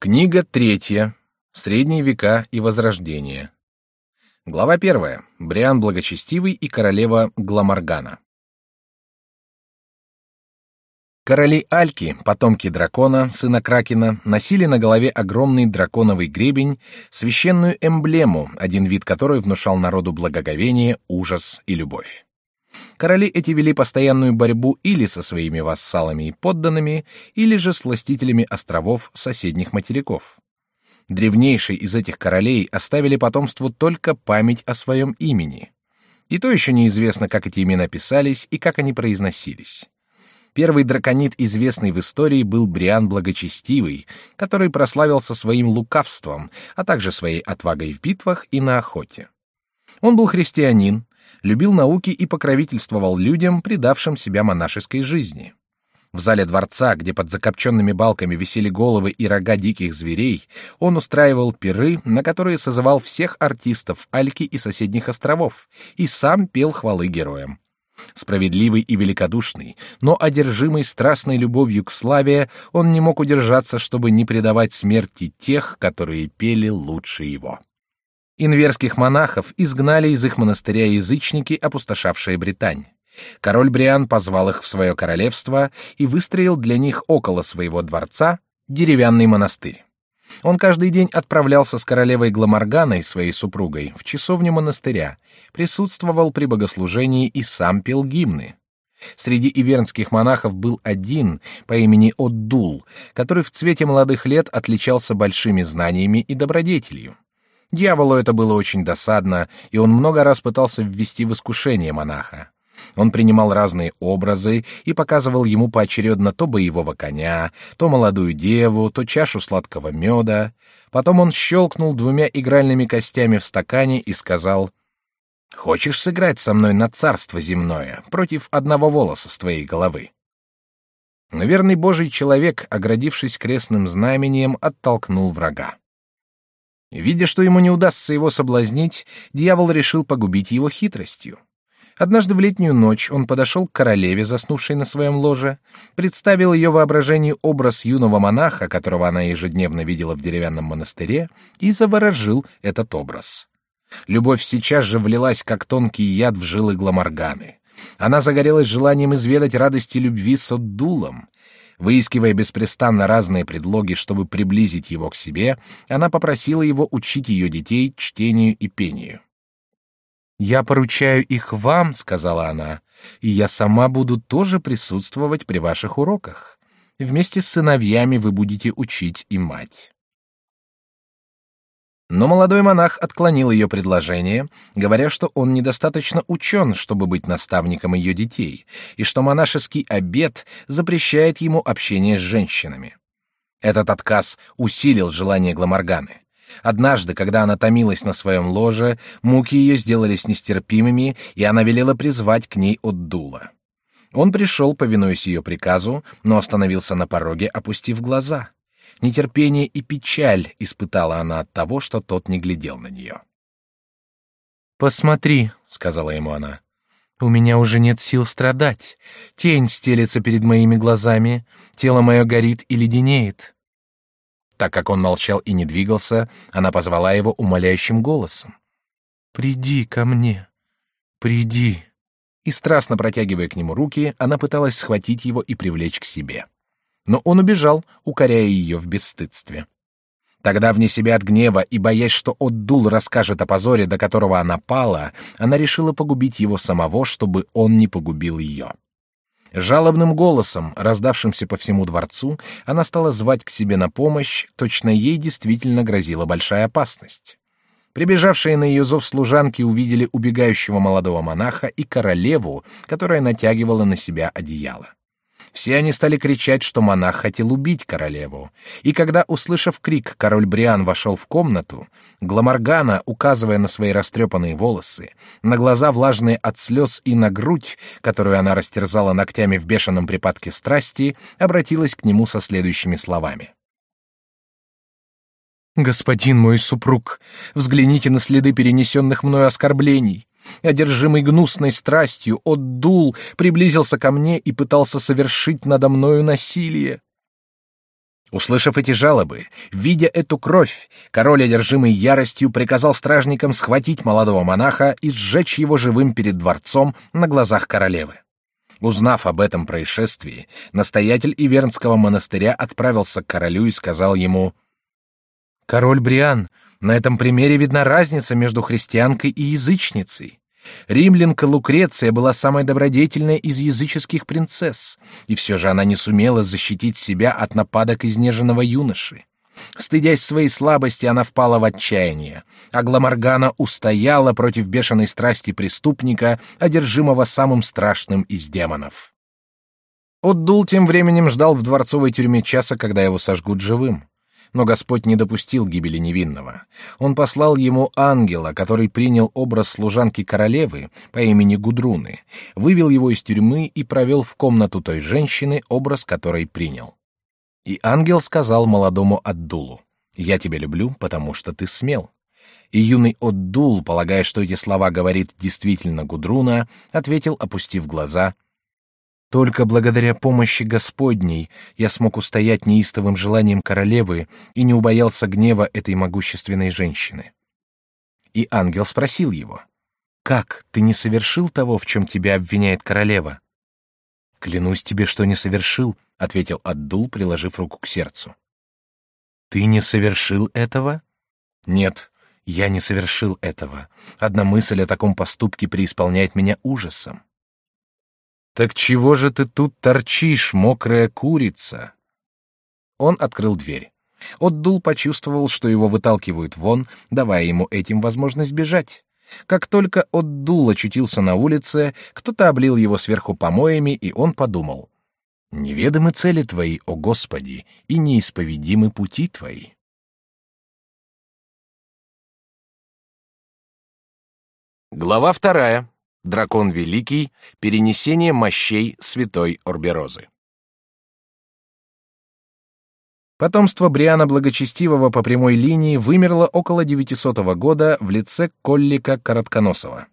Книга третья. Средние века и Возрождение. Глава первая. Бриан Благочестивый и королева Гламоргана. Короли Альки, потомки дракона, сына Кракена, носили на голове огромный драконовый гребень, священную эмблему, один вид которой внушал народу благоговение, ужас и любовь. Короли эти вели постоянную борьбу или со своими вассалами и подданными, или же с властителями островов соседних материков. Древнейшие из этих королей оставили потомству только память о своем имени. И то еще неизвестно, как эти имена писались и как они произносились. Первый драконит, известный в истории, был Бриан Благочестивый, который прославился своим лукавством, а также своей отвагой в битвах и на охоте. Он был христианин, любил науки и покровительствовал людям, предавшим себя монашеской жизни. В зале дворца, где под закопченными балками висели головы и рога диких зверей, он устраивал пиры, на которые созывал всех артистов Альки и соседних островов, и сам пел хвалы героям. Справедливый и великодушный, но одержимый страстной любовью к славе, он не мог удержаться, чтобы не предавать смерти тех, которые пели лучше его. Инверских монахов изгнали из их монастыря язычники, опустошавшие Британь. Король Бриан позвал их в свое королевство и выстроил для них около своего дворца деревянный монастырь. Он каждый день отправлялся с королевой Гламорганой, своей супругой, в часовню монастыря, присутствовал при богослужении и сам пел гимны. Среди ивернских монахов был один по имени Отдул, который в цвете молодых лет отличался большими знаниями и добродетелью. Дьяволу это было очень досадно, и он много раз пытался ввести в искушение монаха. Он принимал разные образы и показывал ему поочередно то боевого коня, то молодую деву, то чашу сладкого меда. Потом он щелкнул двумя игральными костями в стакане и сказал, «Хочешь сыграть со мной на царство земное против одного волоса с твоей головы?» Но верный Божий человек, оградившись крестным знамением, оттолкнул врага. Видя, что ему не удастся его соблазнить, дьявол решил погубить его хитростью. Однажды в летнюю ночь он подошел к королеве, заснувшей на своем ложе, представил ее воображению образ юного монаха, которого она ежедневно видела в деревянном монастыре, и заворожил этот образ. Любовь сейчас же влилась, как тонкий яд в жилы Гламорганы. Она загорелась желанием изведать радости любви с Отдулом, Выискивая беспрестанно разные предлоги, чтобы приблизить его к себе, она попросила его учить ее детей чтению и пению. «Я поручаю их вам», — сказала она, — «и я сама буду тоже присутствовать при ваших уроках. Вместе с сыновьями вы будете учить и мать». Но молодой монах отклонил ее предложение, говоря, что он недостаточно учен, чтобы быть наставником ее детей, и что монашеский обет запрещает ему общение с женщинами. Этот отказ усилил желание Гламорганы. Однажды, когда она томилась на своем ложе, муки ее сделались нестерпимыми, и она велела призвать к ней Отдула. Он пришел, повинуясь ее приказу, но остановился на пороге, опустив глаза. Нетерпение и печаль испытала она от того, что тот не глядел на нее. «Посмотри», — сказала ему она, — «у меня уже нет сил страдать. Тень стелется перед моими глазами, тело мое горит и леденеет». Так как он молчал и не двигался, она позвала его умоляющим голосом. «Приди ко мне, приди». И страстно протягивая к нему руки, она пыталась схватить его и привлечь к себе но он убежал, укоряя ее в бесстыдстве. Тогда, вне себя от гнева и боясь, что Отдул расскажет о позоре, до которого она пала, она решила погубить его самого, чтобы он не погубил ее. Жалобным голосом, раздавшимся по всему дворцу, она стала звать к себе на помощь, точно ей действительно грозила большая опасность. Прибежавшие на ее зов служанки увидели убегающего молодого монаха и королеву, которая натягивала на себя одеяло. Все они стали кричать, что монах хотел убить королеву. И когда, услышав крик, король Бриан вошел в комнату, Гламоргана, указывая на свои растрепанные волосы, на глаза влажные от слез и на грудь, которую она растерзала ногтями в бешеном припадке страсти, обратилась к нему со следующими словами. «Господин мой супруг, взгляните на следы перенесенных мною оскорблений одержимый гнусной страстью, отдул, приблизился ко мне и пытался совершить надо мною насилие. Услышав эти жалобы, видя эту кровь, король, одержимый яростью, приказал стражникам схватить молодого монаха и сжечь его живым перед дворцом на глазах королевы. Узнав об этом происшествии, настоятель Ивернского монастыря отправился к королю и сказал ему: "Король Бриан, на этом примере видна разница между христианкой и язычницей. Римлянка Лукреция была самой добродетельной из языческих принцесс, и все же она не сумела защитить себя от нападок изнеженного юноши. Стыдясь своей слабости, она впала в отчаяние, а Гламоргана устояла против бешеной страсти преступника, одержимого самым страшным из демонов. Отдул тем временем ждал в дворцовой тюрьме часа, когда его сожгут живым. Но Господь не допустил гибели невинного. Он послал ему ангела, который принял образ служанки королевы по имени Гудруны, вывел его из тюрьмы и провел в комнату той женщины, образ которой принял. И ангел сказал молодому Аддулу, «Я тебя люблю, потому что ты смел». И юный Отдул, полагая, что эти слова говорит действительно Гудруна, ответил, опустив глаза, — только благодаря помощи Господней я смог устоять неистовым желанием королевы и не убоялся гнева этой могущественной женщины. И ангел спросил его: "Как ты не совершил того, в чем тебя обвиняет королева?" "Клянусь тебе, что не совершил", ответил Аддул, приложив руку к сердцу. "Ты не совершил этого?" "Нет, я не совершил этого. Одна мысль о таком поступке преисполняет меня ужасом. Так чего же ты тут торчишь, мокрая курица? Он открыл дверь. Отдул почувствовал, что его выталкивают вон, давая ему этим возможность бежать. Как только Отдул очутился на улице, кто-то облил его сверху помоями, и он подумал: неведомы цели твои, о Господи, и неисповедимы пути твои. Глава вторая. Дракон Великий. Перенесение мощей святой Орберозы. Потомство Бриана Благочестивого по прямой линии вымерло около 900 года в лице Коллика Коротконосова.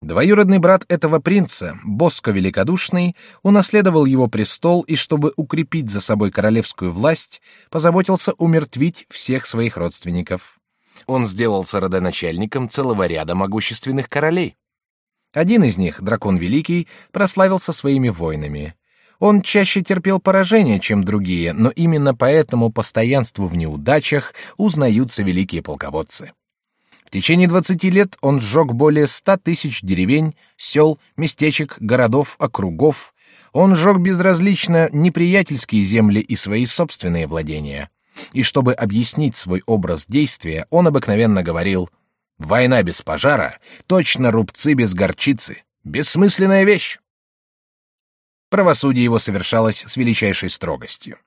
Двоюродный брат этого принца, Боско Великодушный, унаследовал его престол и, чтобы укрепить за собой королевскую власть, позаботился умертвить всех своих родственников. Он сделался родоначальником целого ряда могущественных королей. Один из них, дракон Великий, прославился своими войнами. Он чаще терпел поражения, чем другие, но именно поэтому постоянству в неудачах узнаются великие полководцы. В течение двадцати лет он сжег более ста тысяч деревень, сел, местечек, городов, округов. Он сжег безразлично неприятельские земли и свои собственные владения. И чтобы объяснить свой образ действия, он обыкновенно говорил Война без пожара — точно рубцы без горчицы. Бессмысленная вещь. Правосудие его совершалось с величайшей строгостью.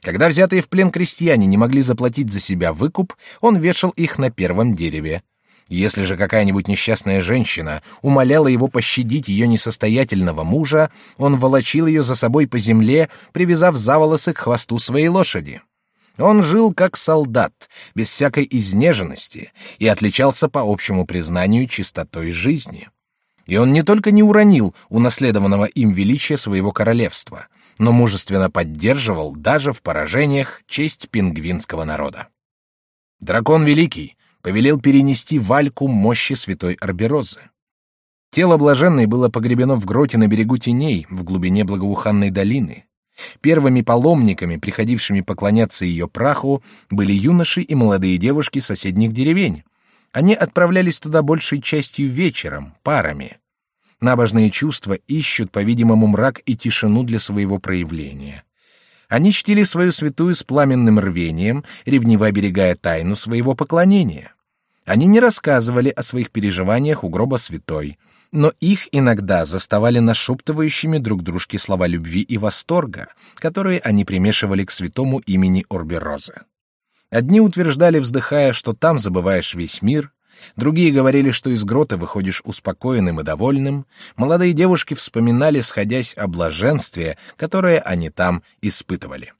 Когда взятые в плен крестьяне не могли заплатить за себя выкуп, он вешал их на первом дереве. Если же какая-нибудь несчастная женщина умоляла его пощадить ее несостоятельного мужа, он волочил ее за собой по земле, привязав за волосы к хвосту своей лошади. Он жил как солдат, без всякой изнеженности, и отличался по общему признанию чистотой жизни. И он не только не уронил унаследованного им величия своего королевства, но мужественно поддерживал даже в поражениях честь пингвинского народа. Дракон Великий повелел перенести Вальку мощи святой Арберозы. Тело блаженной было погребено в гроте на берегу теней в глубине благоуханной долины. Первыми паломниками, приходившими поклоняться ее праху, были юноши и молодые девушки соседних деревень. Они отправлялись туда большей частью вечером, парами. Набожные чувства ищут, по-видимому, мрак и тишину для своего проявления. Они чтили свою святую с пламенным рвением, ревниво оберегая тайну своего поклонения. Они не рассказывали о своих переживаниях у гроба святой, но их иногда заставали нашептывающими друг дружке слова любви и восторга, которые они примешивали к святому имени Орбероза. Одни утверждали, вздыхая, что там забываешь весь мир, другие говорили, что из грота выходишь успокоенным и довольным, молодые девушки вспоминали, сходясь о блаженстве, которое они там испытывали.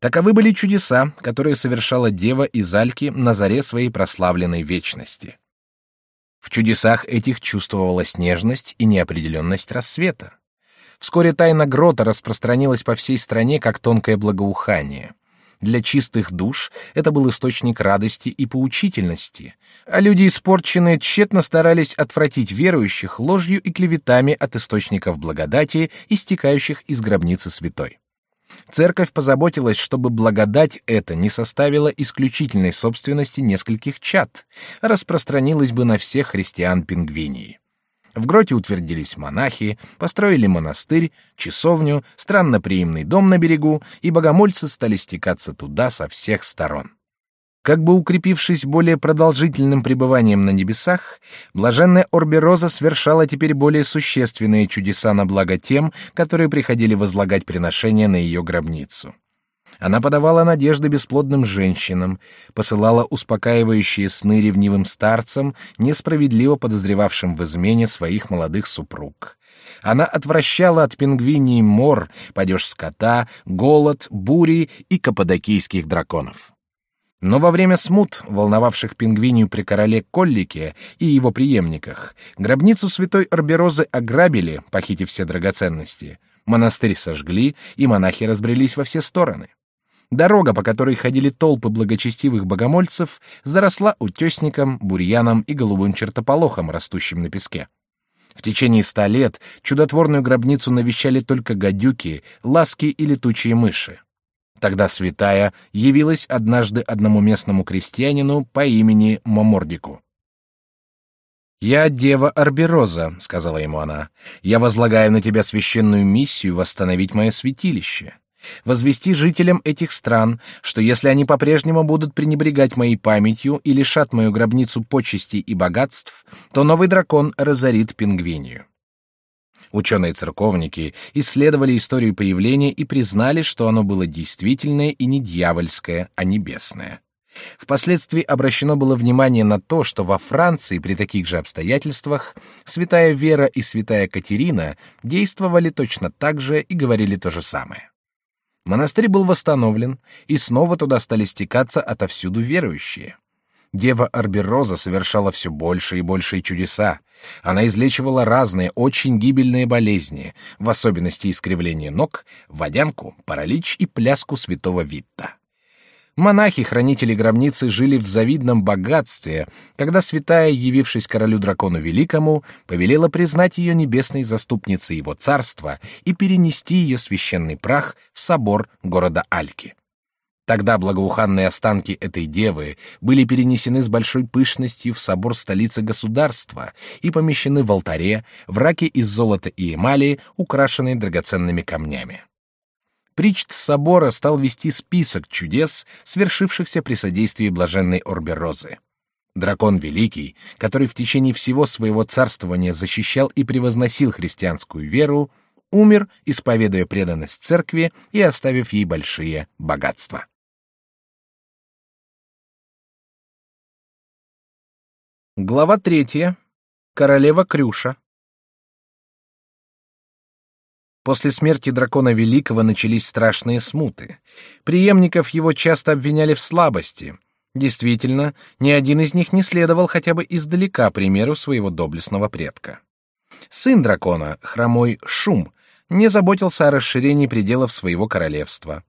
Таковы были чудеса, которые совершала дева из Альки на заре своей прославленной вечности. В чудесах этих чувствовалась нежность и неопределенность рассвета. Вскоре тайна грота распространилась по всей стране как тонкое благоухание. Для чистых душ это был источник радости и поучительности, а люди испорченные тщетно старались отвратить верующих ложью и клеветами от источников благодати, истекающих из гробницы святой. Церковь позаботилась, чтобы благодать эта не составила исключительной собственности нескольких чад, а распространилась бы на всех христиан Пингвинии. В гроте утвердились монахи, построили монастырь, часовню, странноприимный дом на берегу, и богомольцы стали стекаться туда со всех сторон. Как бы укрепившись более продолжительным пребыванием на небесах, блаженная Орбероза совершала теперь более существенные чудеса на благо тем, которые приходили возлагать приношения на ее гробницу. Она подавала надежды бесплодным женщинам, посылала успокаивающие сны ревнивым старцам, несправедливо подозревавшим в измене своих молодых супруг. Она отвращала от пингвиний мор, падеж скота, голод, бури и каппадокийских драконов. Но во время смут, волновавших пингвинию при короле Коллике и его преемниках, гробницу святой Арберозы ограбили, похитив все драгоценности, монастырь сожгли, и монахи разбрелись во все стороны. Дорога, по которой ходили толпы благочестивых богомольцев, заросла утесником, бурьяном и голубым чертополохом, растущим на песке. В течение ста лет чудотворную гробницу навещали только гадюки, ласки и летучие мыши. Тогда святая явилась однажды одному местному крестьянину по имени Момордику. «Я дева Арбероза», — сказала ему она. «Я возлагаю на тебя священную миссию восстановить мое святилище возвести жителям этих стран, что если они по-прежнему будут пренебрегать моей памятью и лишат мою гробницу почестей и богатств, то новый дракон разорит Пингвинию. Ученые-церковники исследовали историю появления и признали, что оно было действительное и не дьявольское, а небесное. Впоследствии обращено было внимание на то, что во Франции при таких же обстоятельствах святая Вера и святая Катерина действовали точно так же и говорили то же самое. Монастырь был восстановлен, и снова туда стали стекаться отовсюду верующие. Дева Арбероза совершала все больше и большие чудеса. Она излечивала разные, очень гибельные болезни, в особенности искривление ног, водянку, паралич и пляску святого Витта. Монахи-хранители гробницы жили в завидном богатстве, когда святая, явившись королю-дракону великому, повелела признать ее небесной заступницей его царства и перенести ее священный прах в собор города Альки. Тогда благоуханные останки этой девы были перенесены с большой пышностью в собор столицы государства и помещены в алтаре в раке из золота и эмали, украшенной драгоценными камнями. Причт собора стал вести список чудес, свершившихся при содействии блаженной Орберозы. Дракон Великий, который в течение всего своего царствования защищал и превозносил христианскую веру, умер, исповедуя преданность церкви и оставив ей большие богатства. Глава третья. Королева Крюша. После смерти дракона Великого начались страшные смуты. Приемников его часто обвиняли в слабости. Действительно, ни один из них не следовал хотя бы издалека примеру своего доблестного предка. Сын дракона, хромой Шум, не заботился о расширении пределов своего королевства.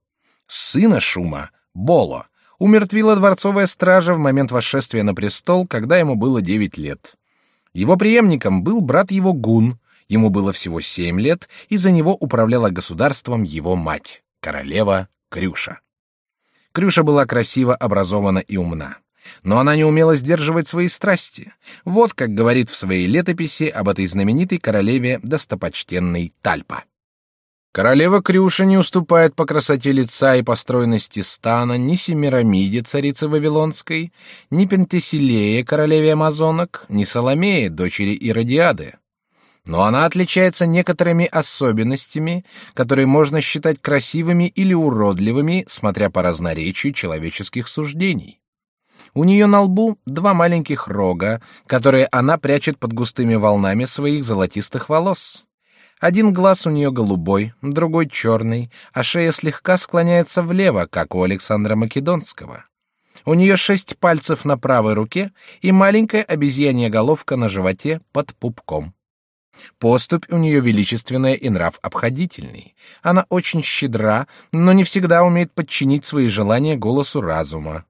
Сына Шума, Боло, умертвила дворцовая стража в момент восшествия на престол, когда ему было девять лет. Его преемником был брат его Гун, Ему было всего семь лет, и за него управляла государством его мать, королева Крюша. Крюша была красиво образована и умна. Но она не умела сдерживать свои страсти. Вот как говорит в своей летописи об этой знаменитой королеве достопочтенной Тальпа. Королева Крюша не уступает по красоте лица и по стройности стана ни Семирамиде, царице Вавилонской, ни Пентеселее, королеве амазонок, ни Соломее, дочери Иродиады но она отличается некоторыми особенностями, которые можно считать красивыми или уродливыми, смотря по разноречию человеческих суждений. У нее на лбу два маленьких рога, которые она прячет под густыми волнами своих золотистых волос. Один глаз у нее голубой, другой черный, а шея слегка склоняется влево, как у Александра Македонского. У нее шесть пальцев на правой руке и маленькая обезьянья головка на животе под пупком. Поступь у нее величественная и нрав обходительный. Она очень щедра, но не всегда умеет подчинить свои желания голосу разума.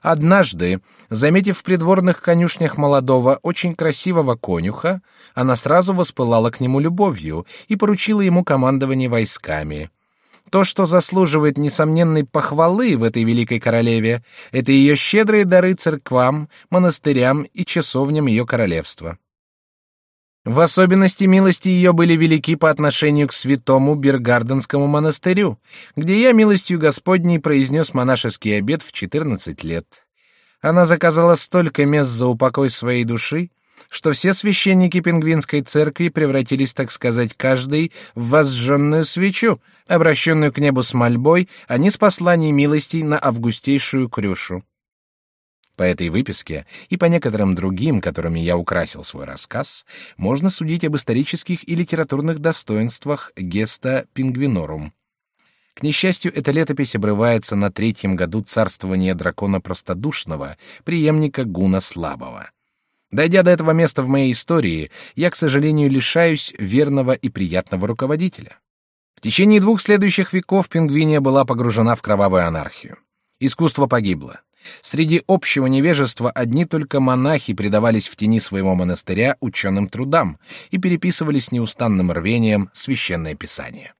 Однажды, заметив в придворных конюшнях молодого, очень красивого конюха, она сразу воспылала к нему любовью и поручила ему командование войсками. То, что заслуживает несомненной похвалы в этой великой королеве, это ее щедрые дары церквам, монастырям и часовням ее королевства. В особенности милости ее были велики по отношению к святому Бергарденскому монастырю, где я милостью Господней произнес монашеский обет в четырнадцать лет. Она заказала столько мест за упокой своей души, что все священники Пингвинской церкви превратились, так сказать, каждый в возжженную свечу, обращенную к небу с мольбой, а не с посланием милостей на августейшую крюшу. По этой выписке и по некоторым другим, которыми я украсил свой рассказ, можно судить об исторических и литературных достоинствах Геста Пингвинорум. К несчастью, эта летопись обрывается на третьем году царствования дракона Простодушного, преемника Гуна Слабого. Дойдя до этого места в моей истории, я, к сожалению, лишаюсь верного и приятного руководителя. В течение двух следующих веков Пингвиния была погружена в кровавую анархию. Искусство погибло. Среди общего невежества одни только монахи предавались в тени своего монастыря ученым трудам и переписывали с неустанным рвением священное писание.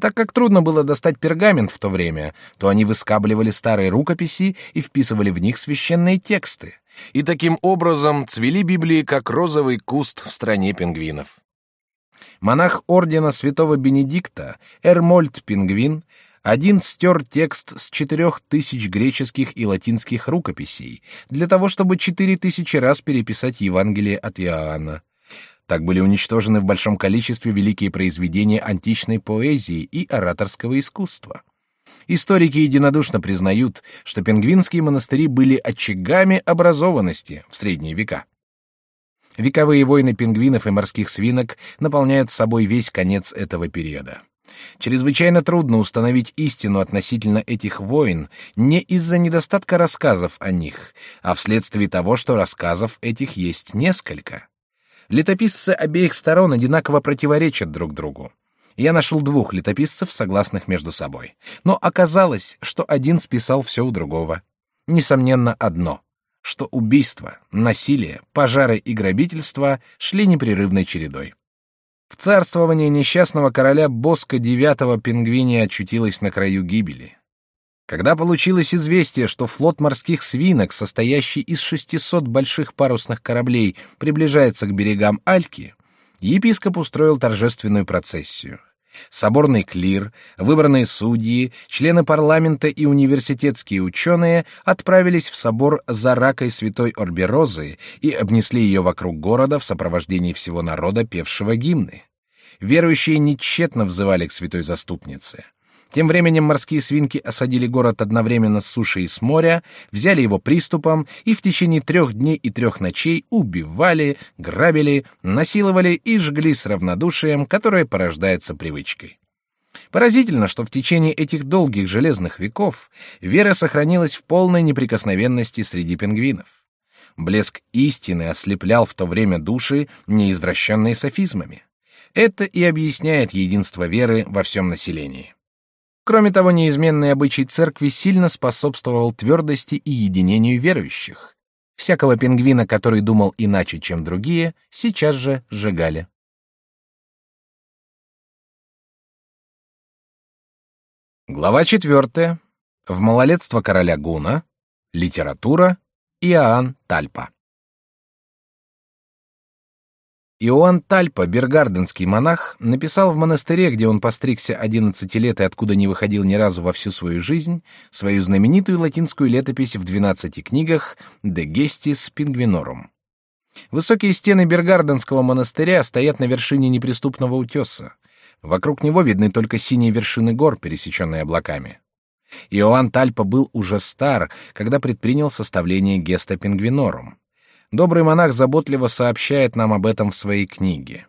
Так как трудно было достать пергамент в то время, то они выскабливали старые рукописи и вписывали в них священные тексты, и таким образом цвели Библии как розовый куст в стране пингвинов. Монах ордена святого Бенедикта Эрмольд Пингвин один стер текст с четырех тысяч греческих и латинских рукописей для того, чтобы четыре тысячи раз переписать Евангелие от Иоанна. Так были уничтожены в большом количестве великие произведения античной поэзии и ораторского искусства. Историки единодушно признают, что пингвинские монастыри были очагами образованности в средние века. Вековые войны пингвинов и морских свинок наполняют собой весь конец этого периода. Чрезвычайно трудно установить истину относительно этих войн не из-за недостатка рассказов о них, а вследствие того, что рассказов этих есть несколько. Летописцы обеих сторон одинаково противоречат друг другу. Я нашел двух летописцев, согласных между собой. Но оказалось, что один списал все у другого. Несомненно, одно — что убийства, насилие, пожары и грабительства шли непрерывной чередой. В царствовании несчастного короля Боска IX пингвиния очутилась на краю гибели. Когда получилось известие, что флот морских свинок, состоящий из 600 больших парусных кораблей, приближается к берегам Альки, епископ устроил торжественную процессию. Соборный клир, выбранные судьи, члены парламента и университетские ученые отправились в собор за ракой святой Орберозы и обнесли ее вокруг города в сопровождении всего народа, певшего гимны. Верующие нечетно взывали к святой заступнице. Тем временем морские свинки осадили город одновременно с суши и с моря, взяли его приступом и в течение трех дней и трех ночей убивали, грабили, насиловали и жгли с равнодушием, которое порождается привычкой. Поразительно, что в течение этих долгих железных веков вера сохранилась в полной неприкосновенности среди пингвинов. Блеск истины ослеплял в то время души, неизвращенные софизмами. Это и объясняет единство веры во всем населении. Кроме того, неизменный обычай церкви сильно способствовал твердости и единению верующих. Всякого пингвина, который думал иначе, чем другие, сейчас же сжигали. Глава четвертая. В малолетство короля Гуна. Литература. Иоанн Тальпа. Иоанн Тальпа, бергарденский монах, написал в монастыре, где он постригся 11 лет и откуда не выходил ни разу во всю свою жизнь, свою знаменитую латинскую летопись в 12 книгах «De Gestis Pinguinorum». Высокие стены бергарденского монастыря стоят на вершине неприступного утеса. Вокруг него видны только синие вершины гор, пересеченные облаками. Иоанн Тальпа был уже стар, когда предпринял составление «Геста Пингвинорум». Добрый монах заботливо сообщает нам об этом в своей книге.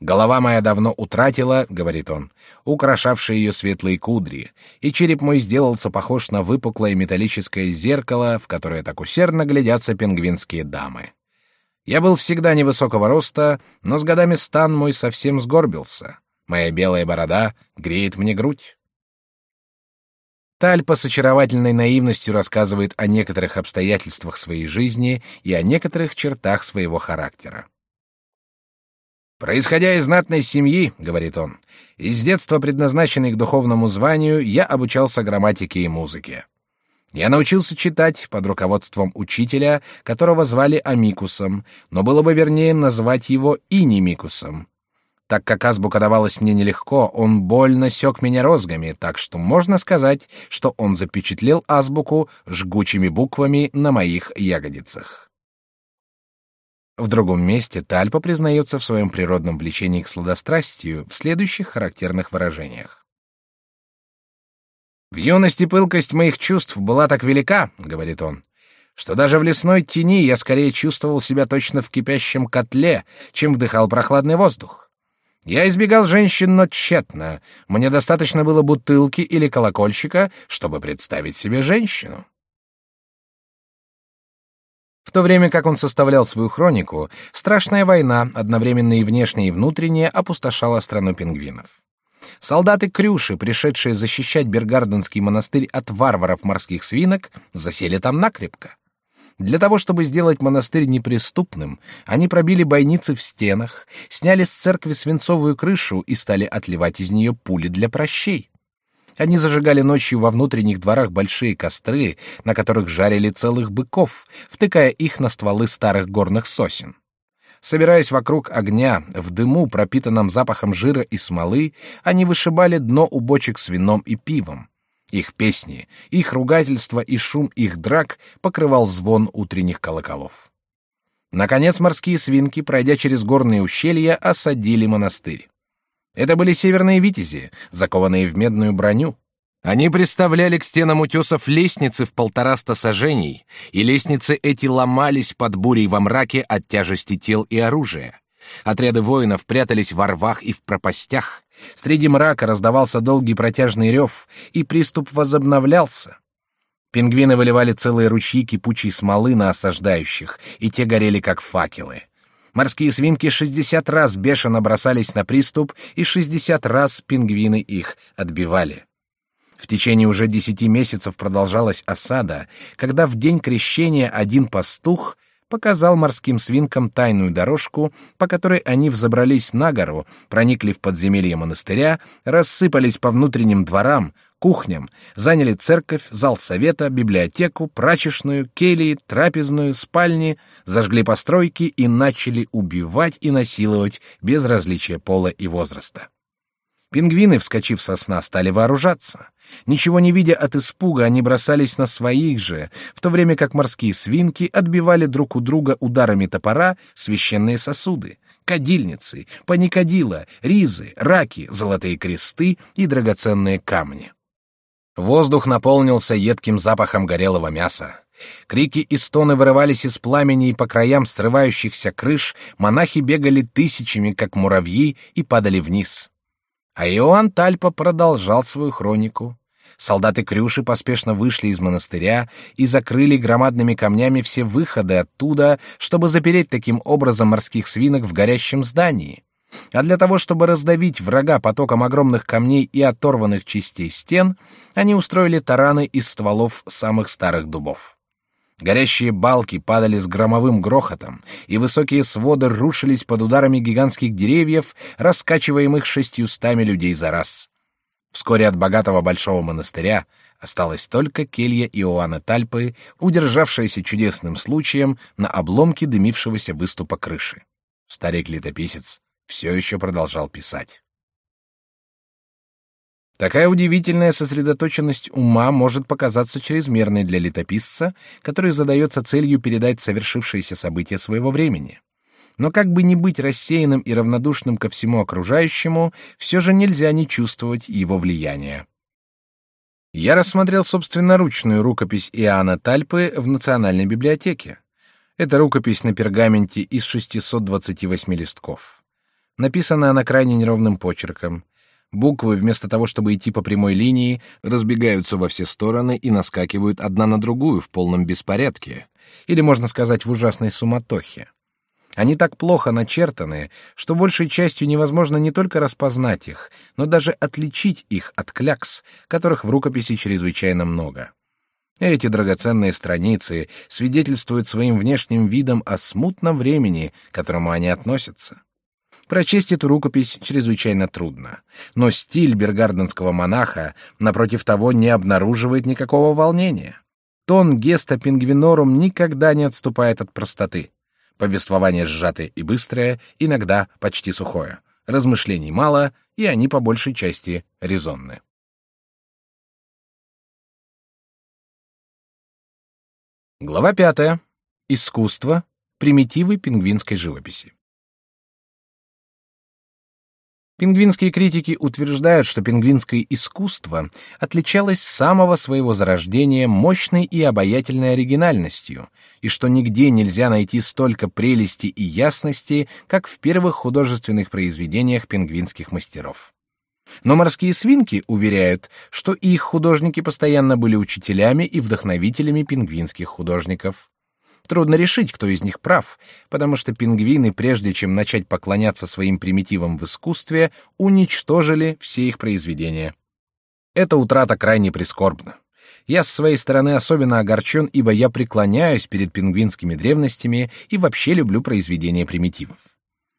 «Голова моя давно утратила, — говорит он, — украшавшие ее светлые кудри, и череп мой сделался похож на выпуклое металлическое зеркало, в которое так усердно глядятся пингвинские дамы. Я был всегда невысокого роста, но с годами стан мой совсем сгорбился. Моя белая борода греет мне грудь. Тальпа с очаровательной наивностью рассказывает о некоторых обстоятельствах своей жизни и о некоторых чертах своего характера. Происходя из знатной семьи, говорит он, из детства предназначенный к духовному званию, я обучался грамматике и музыке. Я научился читать под руководством учителя, которого звали Амикусом, но было бы вернее назвать его Инимикусом. Так как азбука давалась мне нелегко, он больно сёк меня розгами, так что можно сказать, что он запечатлел азбуку жгучими буквами на моих ягодицах. В другом месте Тальпа признается в своем природном влечении к сладострастию в следующих характерных выражениях. В юности пылкость моих чувств была так велика, говорит он, что даже в лесной тени я скорее чувствовал себя точно в кипящем котле, чем вдыхал прохладный воздух. Я избегал женщин, но тщетно. Мне достаточно было бутылки или колокольчика, чтобы представить себе женщину. В то время как он составлял свою хронику, страшная война, одновременно и внешняя, и внутренняя, опустошала страну пингвинов. Солдаты Крюши, пришедшие защищать Бергарденский монастырь от варваров морских свинок, засели там накрепко. Для того, чтобы сделать монастырь неприступным, они пробили бойницы в стенах, сняли с церкви свинцовую крышу и стали отливать из нее пули для прощей. Они зажигали ночью во внутренних дворах большие костры, на которых жарили целых быков, втыкая их на стволы старых горных сосен. Собираясь вокруг огня, в дыму, пропитанном запахом жира и смолы, они вышибали дно у бочек с вином и пивом. Их песни, их ругательства и шум их драк покрывал звон утренних колоколов. Наконец морские свинки, пройдя через горные ущелья, осадили монастырь. Это были северные витязи, закованные в медную броню. Они представляли к стенам утесов лестницы в полтораста сажений, и лестницы эти ломались под бурей во мраке от тяжести тел и оружия. Отряды воинов прятались во рвах и в пропастях. Среди мрака раздавался долгий протяжный рев, и приступ возобновлялся. Пингвины выливали целые ручьи кипучей смолы на осаждающих, и те горели как факелы. Морские свинки шестьдесят раз бешено бросались на приступ, и шестьдесят раз пингвины их отбивали. В течение уже десяти месяцев продолжалась осада, когда в день крещения один пастух показал морским свинкам тайную дорожку, по которой они взобрались на гору, проникли в подземелье монастыря, рассыпались по внутренним дворам, кухням, заняли церковь, зал совета, библиотеку, прачечную, келии, трапезную, спальни, зажгли постройки и начали убивать и насиловать без различия пола и возраста. Пингвины, вскочив со сна, стали вооружаться. Ничего не видя от испуга, они бросались на своих же, в то время как морские свинки отбивали друг у друга ударами топора священные сосуды, кадильницы, паникадила, ризы, раки, золотые кресты и драгоценные камни. Воздух наполнился едким запахом горелого мяса. Крики и стоны вырывались из пламени, и по краям срывающихся крыш монахи бегали тысячами, как муравьи, и падали вниз. А Иоанн Тальпа продолжал свою хронику. Солдаты Крюши поспешно вышли из монастыря и закрыли громадными камнями все выходы оттуда, чтобы запереть таким образом морских свинок в горящем здании. А для того, чтобы раздавить врага потоком огромных камней и оторванных частей стен, они устроили тараны из стволов самых старых дубов. Горящие балки падали с громовым грохотом, и высокие своды рушились под ударами гигантских деревьев, раскачиваемых шестьюстами людей за раз. Вскоре от богатого большого монастыря осталась только келья Иоанна Тальпы, удержавшаяся чудесным случаем на обломке дымившегося выступа крыши. Старик-летописец все еще продолжал писать. Такая удивительная сосредоточенность ума может показаться чрезмерной для летописца, который задается целью передать совершившиеся события своего времени. Но как бы ни быть рассеянным и равнодушным ко всему окружающему, все же нельзя не чувствовать его влияния. Я рассмотрел собственноручную рукопись Иоанна Тальпы в Национальной библиотеке. Это рукопись на пергаменте из 628 листков. Написана она крайне неровным почерком. Буквы, вместо того, чтобы идти по прямой линии, разбегаются во все стороны и наскакивают одна на другую в полном беспорядке, или, можно сказать, в ужасной суматохе. Они так плохо начертаны, что большей частью невозможно не только распознать их, но даже отличить их от клякс, которых в рукописи чрезвычайно много. Эти драгоценные страницы свидетельствуют своим внешним видом о смутном времени, к которому они относятся. Прочесть эту рукопись чрезвычайно трудно, но стиль бергарденского монаха, напротив того, не обнаруживает никакого волнения. Тон геста пингвинорум никогда не отступает от простоты. Повествование сжатое и быстрое, иногда почти сухое. Размышлений мало, и они по большей части резонны. Глава пятая. Искусство. Примитивы пингвинской живописи. Пингвинские критики утверждают, что пингвинское искусство отличалось с самого своего зарождения мощной и обаятельной оригинальностью, и что нигде нельзя найти столько прелести и ясности, как в первых художественных произведениях пингвинских мастеров. Но морские свинки уверяют, что их художники постоянно были учителями и вдохновителями пингвинских художников. Трудно решить, кто из них прав, потому что пингвины, прежде чем начать поклоняться своим примитивам в искусстве, уничтожили все их произведения. Эта утрата крайне прискорбна. Я с своей стороны особенно огорчен, ибо я преклоняюсь перед пингвинскими древностями и вообще люблю произведения примитивов.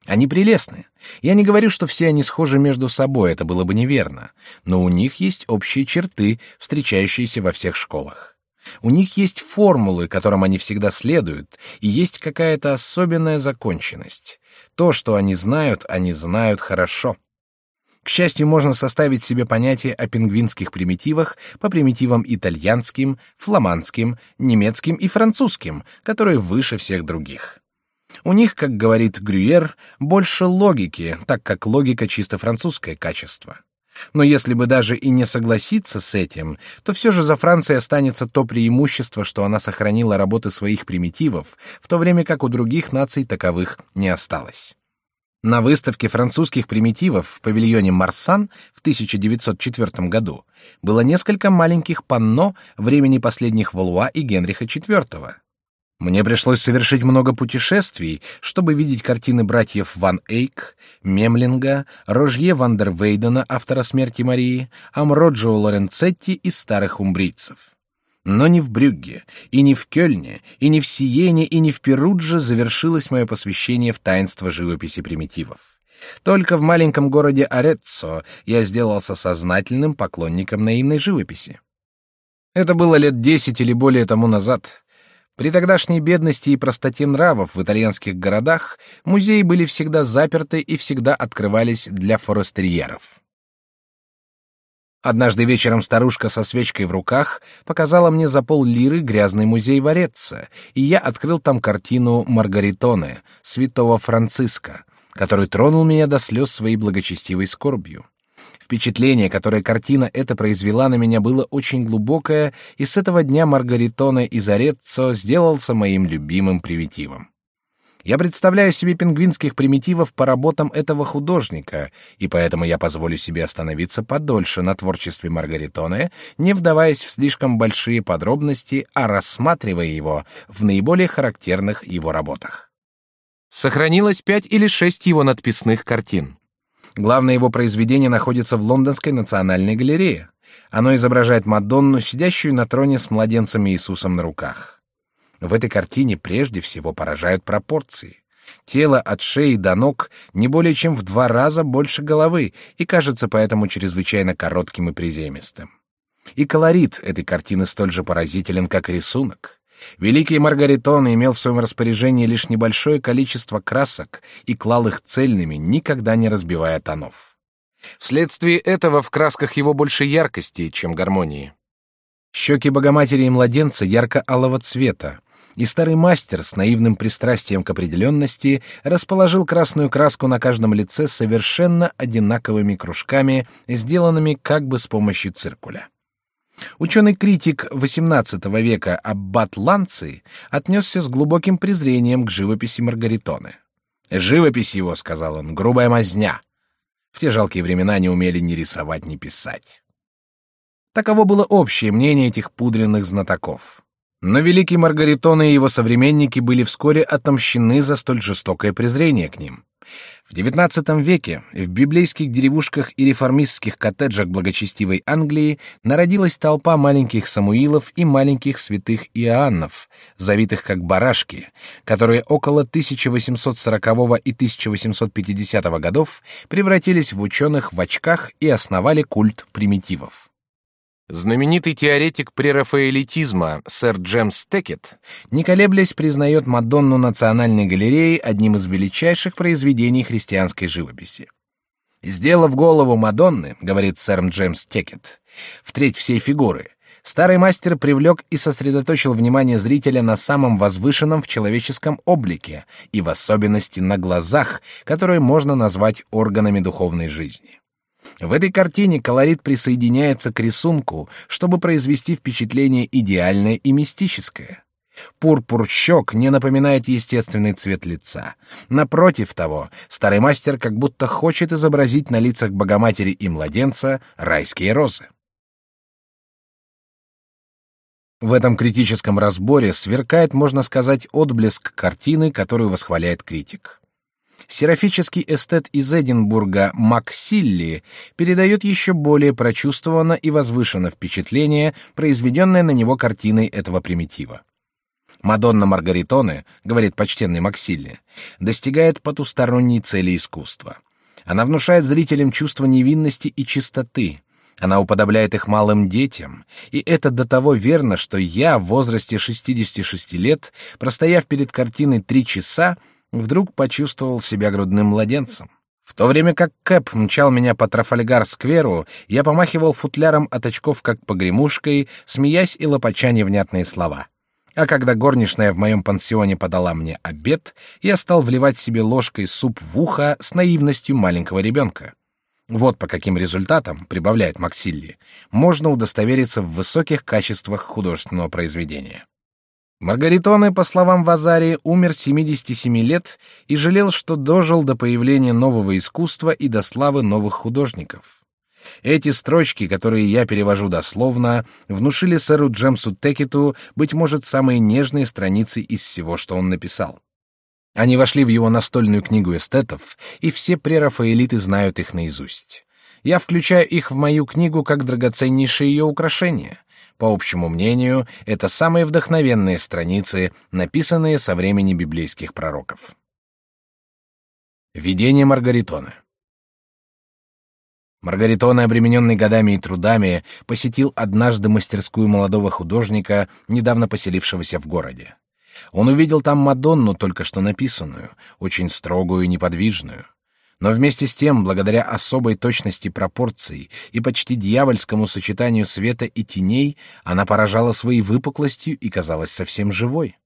Они прелестны. Я не говорю, что все они схожи между собой, это было бы неверно, но у них есть общие черты, встречающиеся во всех школах. У них есть формулы, которым они всегда следуют, и есть какая-то особенная законченность. То, что они знают, они знают хорошо. К счастью, можно составить себе понятие о пингвинских примитивах по примитивам итальянским, фламандским, немецким и французским, которые выше всех других. У них, как говорит Грюер, больше логики, так как логика чисто французское качество. Но если бы даже и не согласиться с этим, то все же за Францией останется то преимущество, что она сохранила работы своих примитивов, в то время как у других наций таковых не осталось. На выставке французских примитивов в павильоне Марсан в 1904 году было несколько маленьких панно времени последних Валуа и Генриха IV. Мне пришлось совершить много путешествий, чтобы видеть картины братьев Ван Эйк, Мемлинга, Рожье ван дер Вейдена, автора «Смерти Марии», Амроджо Лоренцетти и старых умбрийцев. Но ни в Брюгге, и ни в Кёльне, и ни в Сиене, и ни в Перудже завершилось мое посвящение в таинство живописи примитивов. Только в маленьком городе Ореццо я сделался сознательным поклонником наивной живописи. Это было лет десять или более тому назад, при тогдашней бедности и простоте нравов в итальянских городах музеи были всегда заперты и всегда открывались для форестерьеров. Однажды вечером старушка со свечкой в руках показала мне за пол лиры грязный музей Вареца, и я открыл там картину Маргаритоне, святого Франциска, который тронул меня до слез своей благочестивой скорбью. Впечатление, которое картина эта произвела на меня, было очень глубокое, и с этого дня Маргаритоне из Ореццо сделался моим любимым примитивом. Я представляю себе пингвинских примитивов по работам этого художника, и поэтому я позволю себе остановиться подольше на творчестве Маргаритоне, не вдаваясь в слишком большие подробности, а рассматривая его в наиболее характерных его работах. Сохранилось пять или шесть его надписных картин. Главное его произведение находится в Лондонской национальной галерее. Оно изображает Мадонну, сидящую на троне с младенцем Иисусом на руках. В этой картине прежде всего поражают пропорции. Тело от шеи до ног не более чем в два раза больше головы и кажется поэтому чрезвычайно коротким и приземистым. И колорит этой картины столь же поразителен, как рисунок. Великий Маргаритон имел в своем распоряжении лишь небольшое количество красок и клал их цельными, никогда не разбивая тонов. Вследствие этого в красках его больше яркости, чем гармонии. Щеки Богоматери и младенца ярко-алого цвета, и старый мастер с наивным пристрастием к определенности расположил красную краску на каждом лице совершенно одинаковыми кружками, сделанными как бы с помощью циркуля. Ученый-критик XVIII века Аббат Ланци отнесся с глубоким презрением к живописи Маргаритоны. «Живопись его, — сказал он, — грубая мазня. В те жалкие времена не умели ни рисовать, ни писать». Таково было общее мнение этих пудренных знатоков. Но великий Маргаритон и его современники были вскоре отомщены за столь жестокое презрение к ним. В XIX веке в библейских деревушках и реформистских коттеджах благочестивой Англии народилась толпа маленьких Самуилов и маленьких святых Иоаннов, завитых как барашки, которые около 1840 и 1850 годов превратились в ученых в очках и основали культ примитивов. Знаменитый теоретик прерафаэлитизма сэр Джемс Текет, не колеблясь, признает Мадонну Национальной галереи одним из величайших произведений христианской живописи. «Сделав голову Мадонны, — говорит сэр Джемс Текет, — в треть всей фигуры, старый мастер привлек и сосредоточил внимание зрителя на самом возвышенном в человеческом облике и в особенности на глазах, которые можно назвать органами духовной жизни. В этой картине колорит присоединяется к рисунку, чтобы произвести впечатление идеальное и мистическое. Пурпур щек не напоминает естественный цвет лица. Напротив того, старый мастер как будто хочет изобразить на лицах Богоматери и младенца райские розы. В этом критическом разборе сверкает, можно сказать, отблеск картины, которую восхваляет критик. Серафический эстет из Эдинбурга Максилли передает еще более прочувствованно и возвышенно впечатление, произведенное на него картиной этого примитива. Мадонна Маргаритоне, говорит почтенный Максилли, достигает потусторонней цели искусства. Она внушает зрителям чувство невинности и чистоты. Она уподобляет их малым детям, и это до того верно, что я в возрасте 66 лет, простояв перед картиной три часа, вдруг почувствовал себя грудным младенцем. В то время как Кэп мчал меня по Трафальгар-скверу, я помахивал футляром от очков как погремушкой, смеясь и лопача невнятные слова. А когда горничная в моем пансионе подала мне обед, я стал вливать себе ложкой суп в ухо с наивностью маленького ребенка. Вот по каким результатам, прибавляет Максилли, можно удостовериться в высоких качествах художественного произведения. Маргаритоне, по словам Вазари, умер 77 лет и жалел, что дожил до появления нового искусства и до славы новых художников. Эти строчки, которые я перевожу дословно, внушили сэру Джемсу Текету, быть может, самые нежные страницы из всего, что он написал. Они вошли в его настольную книгу эстетов, и все прерафаэлиты знают их наизусть. Я включаю их в мою книгу как драгоценнейшее ее украшение. По общему мнению, это самые вдохновенные страницы, написанные со времени библейских пророков. Видение Маргаритона. Маргаритона, обремененный годами и трудами, посетил однажды мастерскую молодого художника, недавно поселившегося в городе. Он увидел там Мадонну, только что написанную, очень строгую и неподвижную. Но вместе с тем, благодаря особой точности пропорций и почти дьявольскому сочетанию света и теней, она поражала своей выпуклостью и казалась совсем живой.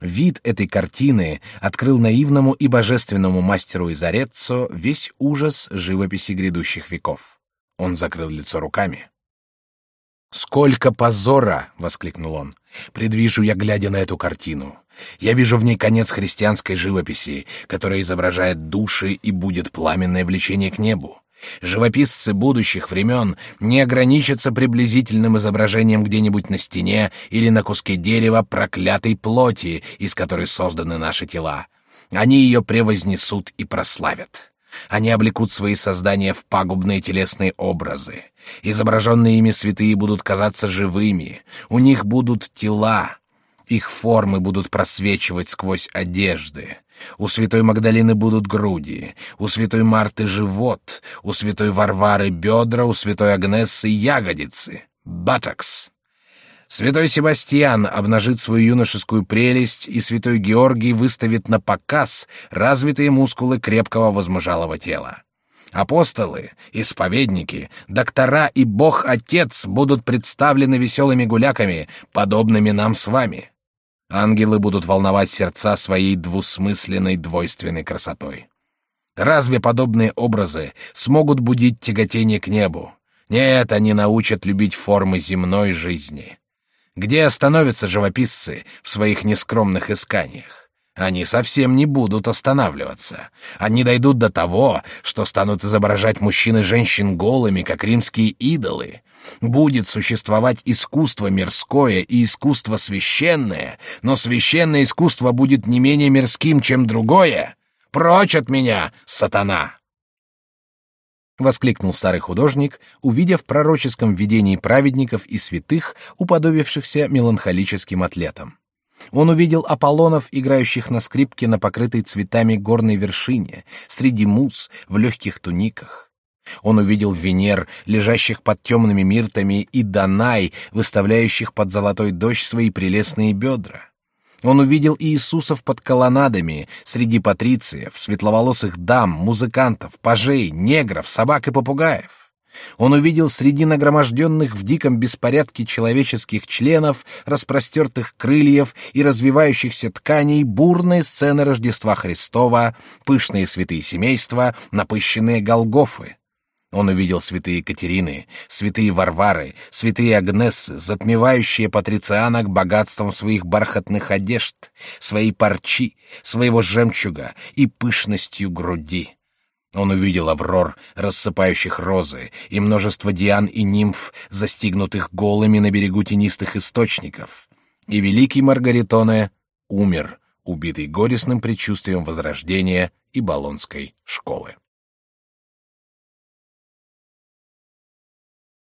Вид этой картины открыл наивному и божественному мастеру из Ореццо весь ужас живописи грядущих веков. Он закрыл лицо руками. «Сколько позора!» — воскликнул он. «Предвижу я, глядя на эту картину. Я вижу в ней конец христианской живописи, которая изображает души и будет пламенное влечение к небу. Живописцы будущих времен не ограничатся приблизительным изображением где-нибудь на стене или на куске дерева проклятой плоти, из которой созданы наши тела. Они ее превознесут и прославят. Они облекут свои создания в пагубные телесные образы. Изображенные ими святые будут казаться живыми. У них будут тела. Их формы будут просвечивать сквозь одежды. У святой Магдалины будут груди, у святой Марты живот, у святой Варвары бедра, у святой Агнессы ягодицы. Батакс. Святой Себастьян обнажит свою юношескую прелесть, и святой Георгий выставит на показ развитые мускулы крепкого возмужалого тела. Апостолы, исповедники, доктора и Бог-Отец будут представлены веселыми гуляками, подобными нам с вами. Ангелы будут волновать сердца своей двусмысленной двойственной красотой. Разве подобные образы смогут будить тяготение к небу? Нет, они научат любить формы земной жизни. Где остановятся живописцы в своих нескромных исканиях? Они совсем не будут останавливаться. Они дойдут до того, что станут изображать мужчин и женщин голыми, как римские идолы. Будет существовать искусство мирское и искусство священное, но священное искусство будет не менее мирским, чем другое. Прочь от меня, сатана! — воскликнул старый художник, увидев в пророческом видении праведников и святых, уподобившихся меланхолическим атлетам. Он увидел Аполлонов, играющих на скрипке на покрытой цветами горной вершине, среди мус, в легких туниках. Он увидел Венер, лежащих под темными миртами, и Данай, выставляющих под золотой дождь свои прелестные бедра. Он увидел Иисусов под колоннадами, среди патрициев, светловолосых дам, музыкантов, пажей, негров, собак и попугаев. Он увидел среди нагроможденных в диком беспорядке человеческих членов, распростертых крыльев и развивающихся тканей бурные сцены Рождества Христова, пышные святые семейства, напыщенные Голгофы. Он увидел святые Екатерины, святые Варвары, святые Агнессы, затмевающие патрицианок богатством своих бархатных одежд, своей парчи, своего жемчуга и пышностью груди. Он увидел аврор, рассыпающих розы, и множество диан и нимф, застигнутых голыми на берегу тенистых источников. И великий Маргаритоне умер, убитый горестным предчувствием возрождения и Болонской школы.